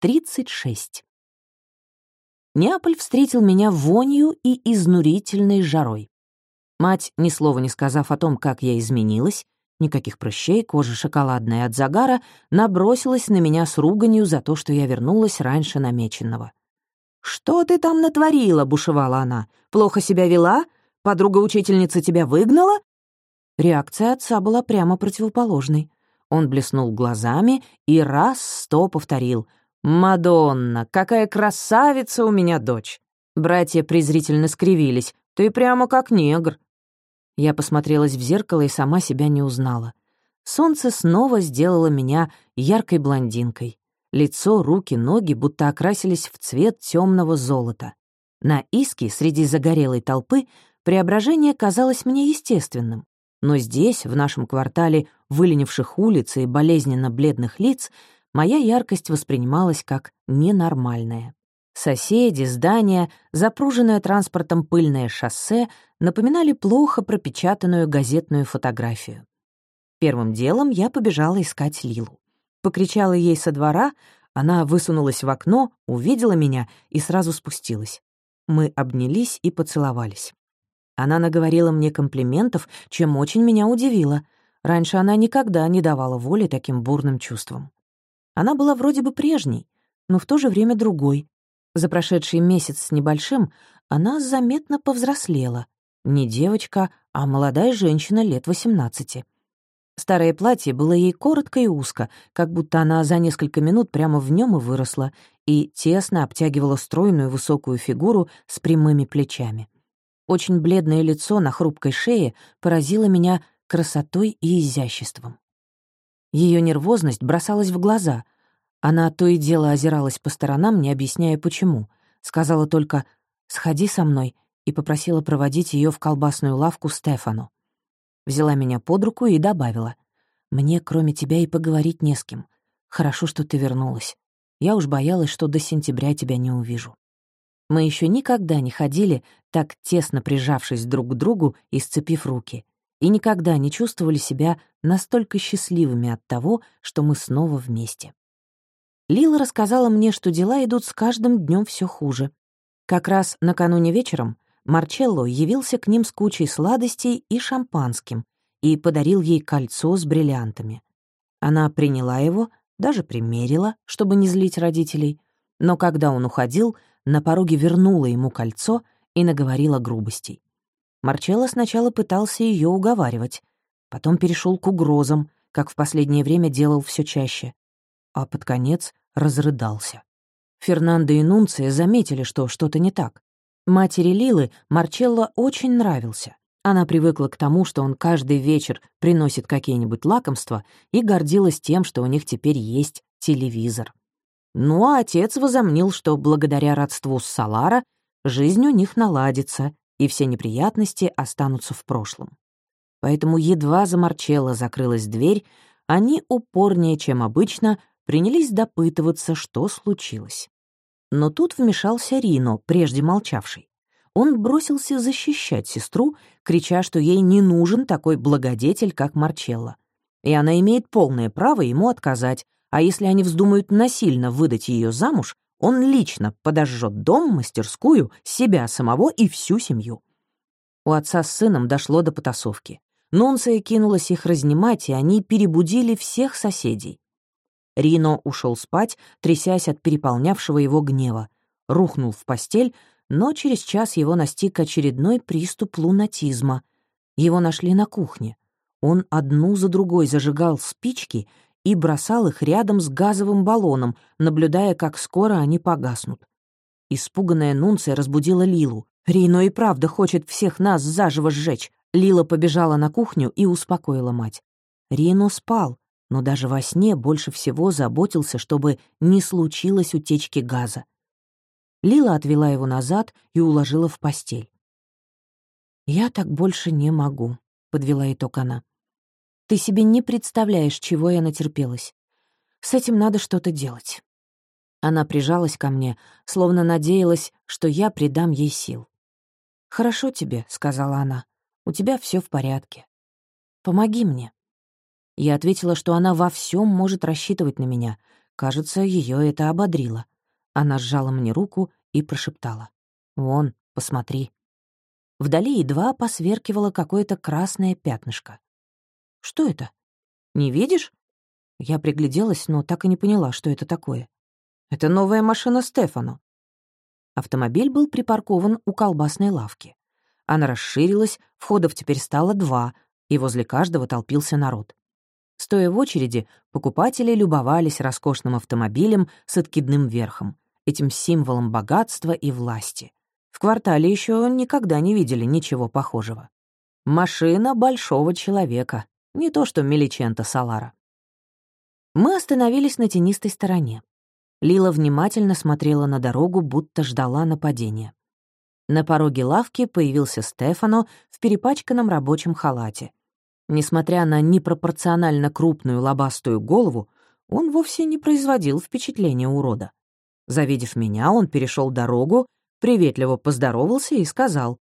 36. Неаполь встретил меня вонью и изнурительной жарой. Мать, ни слова не сказав о том, как я изменилась, никаких прыщей, кожа шоколадная от загара, набросилась на меня с руганью за то, что я вернулась раньше намеченного. «Что ты там натворила?» — бушевала она. «Плохо себя вела? Подруга-учительница тебя выгнала?» Реакция отца была прямо противоположной. Он блеснул глазами и раз сто повторил — «Мадонна, какая красавица у меня дочь!» Братья презрительно скривились. «Ты прямо как негр!» Я посмотрелась в зеркало и сама себя не узнала. Солнце снова сделало меня яркой блондинкой. Лицо, руки, ноги будто окрасились в цвет темного золота. На иске среди загорелой толпы преображение казалось мне естественным. Но здесь, в нашем квартале выленивших улиц и болезненно бледных лиц, моя яркость воспринималась как ненормальная. Соседи, здания, запруженное транспортом пыльное шоссе напоминали плохо пропечатанную газетную фотографию. Первым делом я побежала искать Лилу. Покричала ей со двора, она высунулась в окно, увидела меня и сразу спустилась. Мы обнялись и поцеловались. Она наговорила мне комплиментов, чем очень меня удивило. Раньше она никогда не давала воли таким бурным чувствам. Она была вроде бы прежней, но в то же время другой. За прошедший месяц с небольшим она заметно повзрослела. Не девочка, а молодая женщина лет 18. Старое платье было ей коротко и узко, как будто она за несколько минут прямо в нем и выросла, и тесно обтягивала стройную высокую фигуру с прямыми плечами. Очень бледное лицо на хрупкой шее поразило меня красотой и изяществом. Ее нервозность бросалась в глаза. Она то и дело озиралась по сторонам, не объясняя, почему. Сказала только «сходи со мной» и попросила проводить ее в колбасную лавку Стефану. Взяла меня под руку и добавила «Мне, кроме тебя, и поговорить не с кем. Хорошо, что ты вернулась. Я уж боялась, что до сентября тебя не увижу». Мы еще никогда не ходили, так тесно прижавшись друг к другу и сцепив руки и никогда не чувствовали себя настолько счастливыми от того, что мы снова вместе. Лила рассказала мне, что дела идут с каждым днем все хуже. Как раз накануне вечером Марчелло явился к ним с кучей сладостей и шампанским и подарил ей кольцо с бриллиантами. Она приняла его, даже примерила, чтобы не злить родителей, но когда он уходил, на пороге вернула ему кольцо и наговорила грубостей. Марчелло сначала пытался ее уговаривать, потом перешел к угрозам, как в последнее время делал все чаще, а под конец разрыдался. Фернандо и Нунция заметили, что что-то не так. Матери Лилы Марчелло очень нравился. Она привыкла к тому, что он каждый вечер приносит какие-нибудь лакомства и гордилась тем, что у них теперь есть телевизор. Ну а отец возомнил, что благодаря родству с Салара жизнь у них наладится, и все неприятности останутся в прошлом. Поэтому едва за Марчелло закрылась дверь, они упорнее, чем обычно, принялись допытываться, что случилось. Но тут вмешался Рино, прежде молчавший. Он бросился защищать сестру, крича, что ей не нужен такой благодетель, как Марчелло. И она имеет полное право ему отказать, а если они вздумают насильно выдать ее замуж, он лично подожжет дом, мастерскую, себя самого и всю семью. У отца с сыном дошло до потасовки. Нунция кинулась их разнимать, и они перебудили всех соседей. Рино ушел спать, трясясь от переполнявшего его гнева. Рухнул в постель, но через час его настиг очередной приступ лунатизма. Его нашли на кухне. Он одну за другой зажигал спички и бросал их рядом с газовым баллоном, наблюдая, как скоро они погаснут. Испуганная Нунция разбудила Лилу. «Рино и правда хочет всех нас заживо сжечь!» Лила побежала на кухню и успокоила мать. Рино спал, но даже во сне больше всего заботился, чтобы не случилось утечки газа. Лила отвела его назад и уложила в постель. «Я так больше не могу», — подвела итог она. Ты себе не представляешь, чего я натерпелась. С этим надо что-то делать». Она прижалась ко мне, словно надеялась, что я придам ей сил. «Хорошо тебе», — сказала она, — «у тебя все в порядке. Помоги мне». Я ответила, что она во всем может рассчитывать на меня, Кажется, ее это ободрило. Она сжала мне руку и прошептала. «Вон, посмотри». Вдали едва посверкивало какое-то красное пятнышко. «Что это? Не видишь?» Я пригляделась, но так и не поняла, что это такое. «Это новая машина Стефану». Автомобиль был припаркован у колбасной лавки. Она расширилась, входов теперь стало два, и возле каждого толпился народ. Стоя в очереди, покупатели любовались роскошным автомобилем с откидным верхом, этим символом богатства и власти. В квартале еще никогда не видели ничего похожего. Машина большого человека, не то что Меличента Салара. Мы остановились на тенистой стороне. Лила внимательно смотрела на дорогу, будто ждала нападения. На пороге лавки появился Стефано в перепачканном рабочем халате. Несмотря на непропорционально крупную лобастую голову, он вовсе не производил впечатления урода. Завидев меня, он перешел дорогу, приветливо поздоровался и сказал,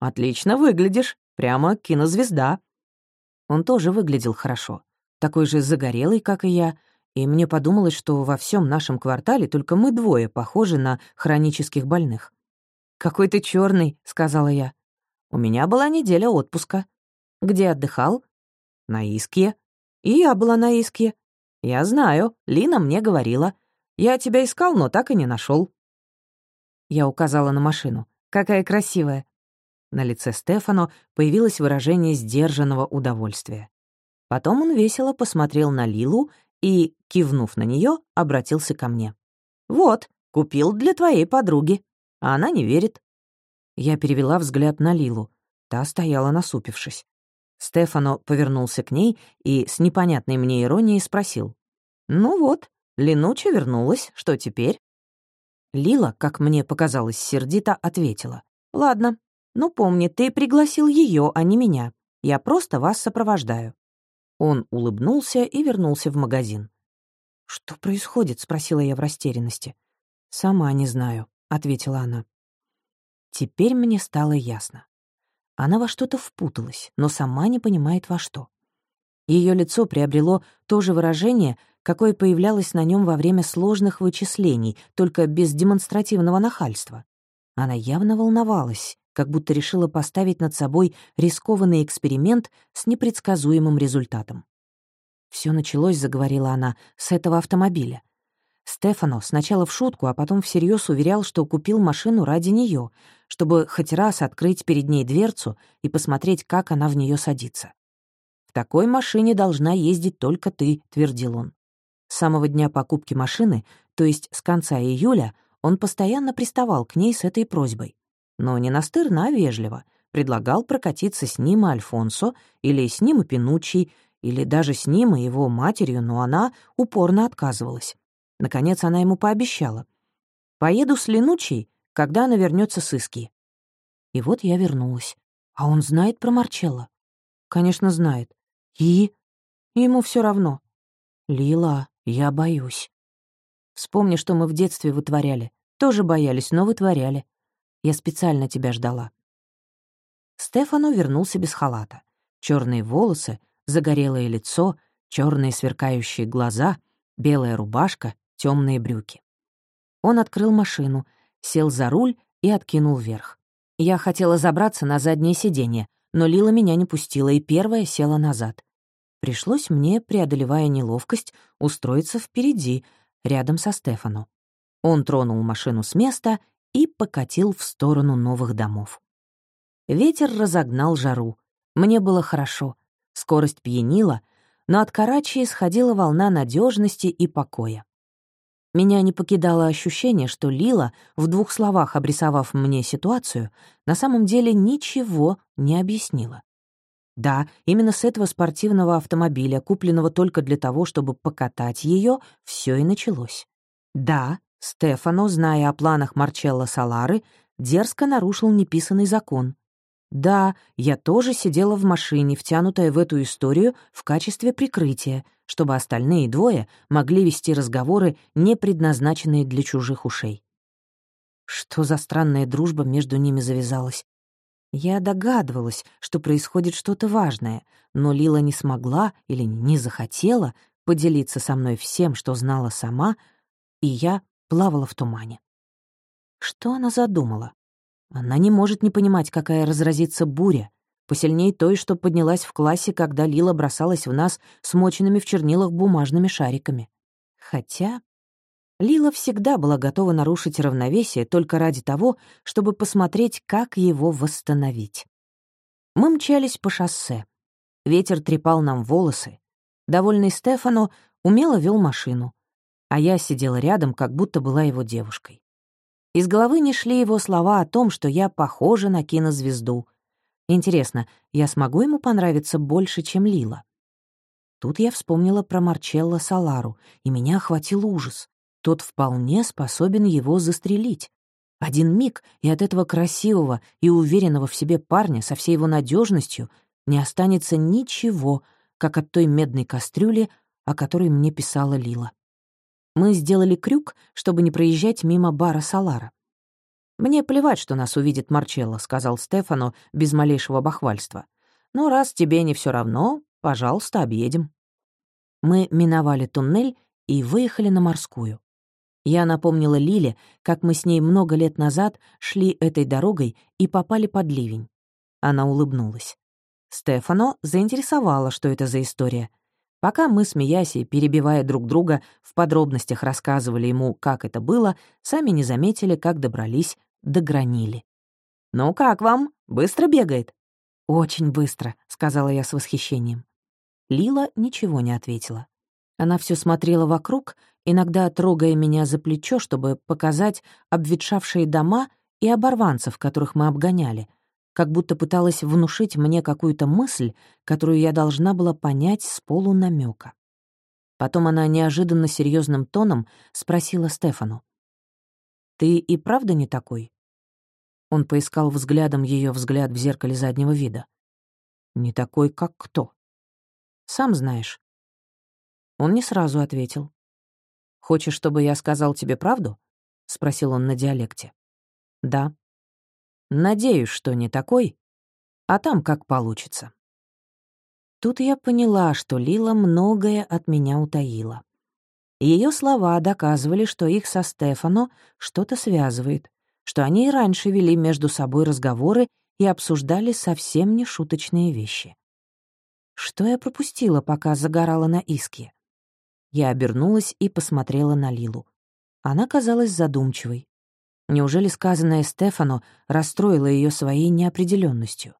«Отлично выглядишь, прямо кинозвезда». Он тоже выглядел хорошо, такой же загорелый, как и я, и мне подумалось, что во всем нашем квартале только мы двое похожи на хронических больных. «Какой ты черный, сказала я. «У меня была неделя отпуска. Где отдыхал?» «На Иске». «И я была на Иске». «Я знаю, Лина мне говорила. Я тебя искал, но так и не нашел. Я указала на машину. «Какая красивая!» На лице Стефано появилось выражение сдержанного удовольствия. Потом он весело посмотрел на Лилу и, кивнув на нее, обратился ко мне. «Вот, купил для твоей подруги. А она не верит». Я перевела взгляд на Лилу. Та стояла насупившись. Стефано повернулся к ней и с непонятной мне иронией спросил. «Ну вот, Ленуча вернулась, что теперь?» Лила, как мне показалось, сердито ответила. «Ладно, ну помни, ты пригласил ее, а не меня. Я просто вас сопровождаю». Он улыбнулся и вернулся в магазин. «Что происходит?» — спросила я в растерянности. «Сама не знаю», — ответила она. Теперь мне стало ясно. Она во что-то впуталась, но сама не понимает во что. Ее лицо приобрело то же выражение, какое появлялось на нем во время сложных вычислений, только без демонстративного нахальства. Она явно волновалась, как будто решила поставить над собой рискованный эксперимент с непредсказуемым результатом. Все началось, заговорила она, с этого автомобиля. Стефано сначала в шутку, а потом всерьез уверял, что купил машину ради нее, чтобы хоть раз открыть перед ней дверцу и посмотреть, как она в нее садится. «В такой машине должна ездить только ты», — твердил он. С самого дня покупки машины, то есть с конца июля, он постоянно приставал к ней с этой просьбой. Но не настырно, а вежливо. Предлагал прокатиться с ним и Альфонсо, или с ним и Пинуччи, или даже с ним и его матерью, но она упорно отказывалась. Наконец она ему пообещала. «Поеду с Ленучей, когда она вернется с Иски». И вот я вернулась. А он знает про Марчелло? Конечно, знает. И? Ему все равно. Лила, я боюсь. Вспомни, что мы в детстве вытворяли. Тоже боялись, но вытворяли. Я специально тебя ждала. Стефано вернулся без халата. Черные волосы, загорелое лицо, черные сверкающие глаза, белая рубашка, темные брюки. Он открыл машину, сел за руль и откинул вверх. Я хотела забраться на заднее сиденье, но Лила меня не пустила и первая села назад. Пришлось мне, преодолевая неловкость, устроиться впереди, рядом со Стефану. Он тронул машину с места и покатил в сторону новых домов. Ветер разогнал жару. Мне было хорошо. Скорость пьянила, но от Карачи исходила волна надежности и покоя. Меня не покидало ощущение, что Лила, в двух словах обрисовав мне ситуацию, на самом деле ничего не объяснила. Да, именно с этого спортивного автомобиля, купленного только для того, чтобы покатать ее, все и началось. Да, Стефано, зная о планах Марчелло Салары, дерзко нарушил неписанный закон. Да, я тоже сидела в машине, втянутая в эту историю в качестве прикрытия, чтобы остальные двое могли вести разговоры, не предназначенные для чужих ушей. Что за странная дружба между ними завязалась? Я догадывалась, что происходит что-то важное, но Лила не смогла или не захотела поделиться со мной всем, что знала сама, и я плавала в тумане. Что она задумала? Она не может не понимать, какая разразится буря, посильнее той, что поднялась в классе, когда Лила бросалась в нас смоченными в чернилах бумажными шариками. Хотя Лила всегда была готова нарушить равновесие только ради того, чтобы посмотреть, как его восстановить. Мы мчались по шоссе. Ветер трепал нам волосы. Довольный Стефано умело вел машину, а я сидела рядом, как будто была его девушкой. Из головы не шли его слова о том, что я похожа на кинозвезду. Интересно, я смогу ему понравиться больше, чем Лила? Тут я вспомнила про Марчелло Салару, и меня охватил ужас. Тот вполне способен его застрелить. Один миг, и от этого красивого и уверенного в себе парня со всей его надежностью не останется ничего, как от той медной кастрюли, о которой мне писала Лила. Мы сделали крюк, чтобы не проезжать мимо бара Салара. «Мне плевать, что нас увидит Марчелло», — сказал Стефано без малейшего бахвальства. «Но раз тебе не все равно, пожалуйста, объедем». Мы миновали туннель и выехали на морскую. Я напомнила Лиле, как мы с ней много лет назад шли этой дорогой и попали под ливень. Она улыбнулась. Стефано заинтересовало, что это за история — Пока мы, смеясь и перебивая друг друга, в подробностях рассказывали ему, как это было, сами не заметили, как добрались до гранили. «Ну как вам? Быстро бегает?» «Очень быстро», — сказала я с восхищением. Лила ничего не ответила. Она все смотрела вокруг, иногда трогая меня за плечо, чтобы показать обветшавшие дома и оборванцев, которых мы обгоняли — как будто пыталась внушить мне какую-то мысль, которую я должна была понять с полунамека. Потом она неожиданно серьезным тоном спросила Стефану. «Ты и правда не такой?» Он поискал взглядом ее взгляд в зеркале заднего вида. «Не такой, как кто?» «Сам знаешь». Он не сразу ответил. «Хочешь, чтобы я сказал тебе правду?» — спросил он на диалекте. «Да», Надеюсь, что не такой, а там как получится. Тут я поняла, что Лила многое от меня утаила. Ее слова доказывали, что их со Стефано что-то связывает, что они и раньше вели между собой разговоры и обсуждали совсем не шуточные вещи. Что я пропустила, пока загорала на иске? Я обернулась и посмотрела на Лилу. Она казалась задумчивой. Неужели сказанное Стефану расстроило ее своей неопределенностью?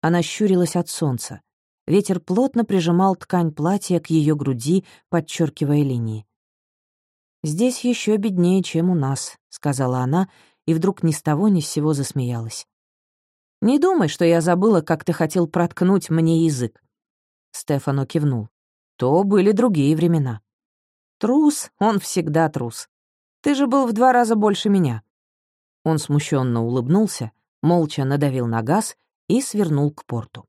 Она щурилась от солнца. Ветер плотно прижимал ткань платья к ее груди, подчеркивая линии. «Здесь еще беднее, чем у нас», — сказала она, и вдруг ни с того ни с сего засмеялась. «Не думай, что я забыла, как ты хотел проткнуть мне язык». Стефано кивнул. «То были другие времена». «Трус, он всегда трус. Ты же был в два раза больше меня. Он смущенно улыбнулся, молча надавил на газ и свернул к порту.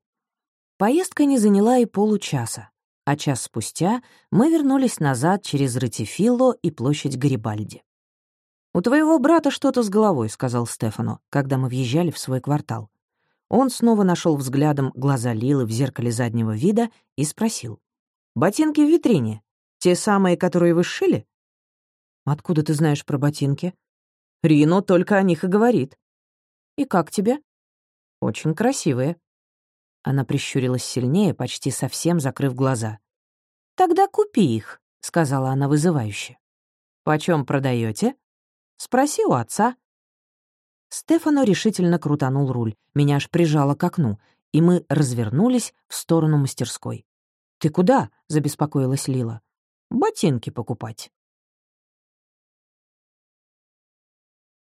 Поездка не заняла и получаса, а час спустя мы вернулись назад через Ратифило и площадь Гарибальди. «У твоего брата что-то с головой», — сказал Стефану, когда мы въезжали в свой квартал. Он снова нашел взглядом глаза Лилы в зеркале заднего вида и спросил. «Ботинки в витрине? Те самые, которые вы сшили?» «Откуда ты знаешь про ботинки?» Рино только о них и говорит. И как тебе? Очень красивые. Она прищурилась сильнее, почти совсем закрыв глаза. Тогда купи их, сказала она вызывающе. Почем продаете? Спроси у отца. Стефано решительно крутанул руль, меня аж прижало к окну, и мы развернулись в сторону мастерской. «Ты куда?» — забеспокоилась Лила. «Ботинки покупать».